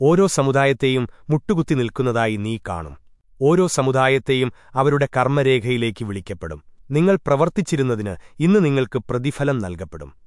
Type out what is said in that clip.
ഓരോ സമുദായത്തെയും മുട്ടുകുത്തി നിൽക്കുന്നതായി നീ കാണും. ഓരോ സമുദായത്തെയും അവരുടെ കർമ്മരേഖയിലേക്ക് വിളിക്കപ്പെടും. നിങ്ങൾ പ്രവർത്തിച്ചിരുന്നതിന് ഇന്ന് നിങ്ങൾക്ക് പ്രതിഫലം നൽകപ്പെടും.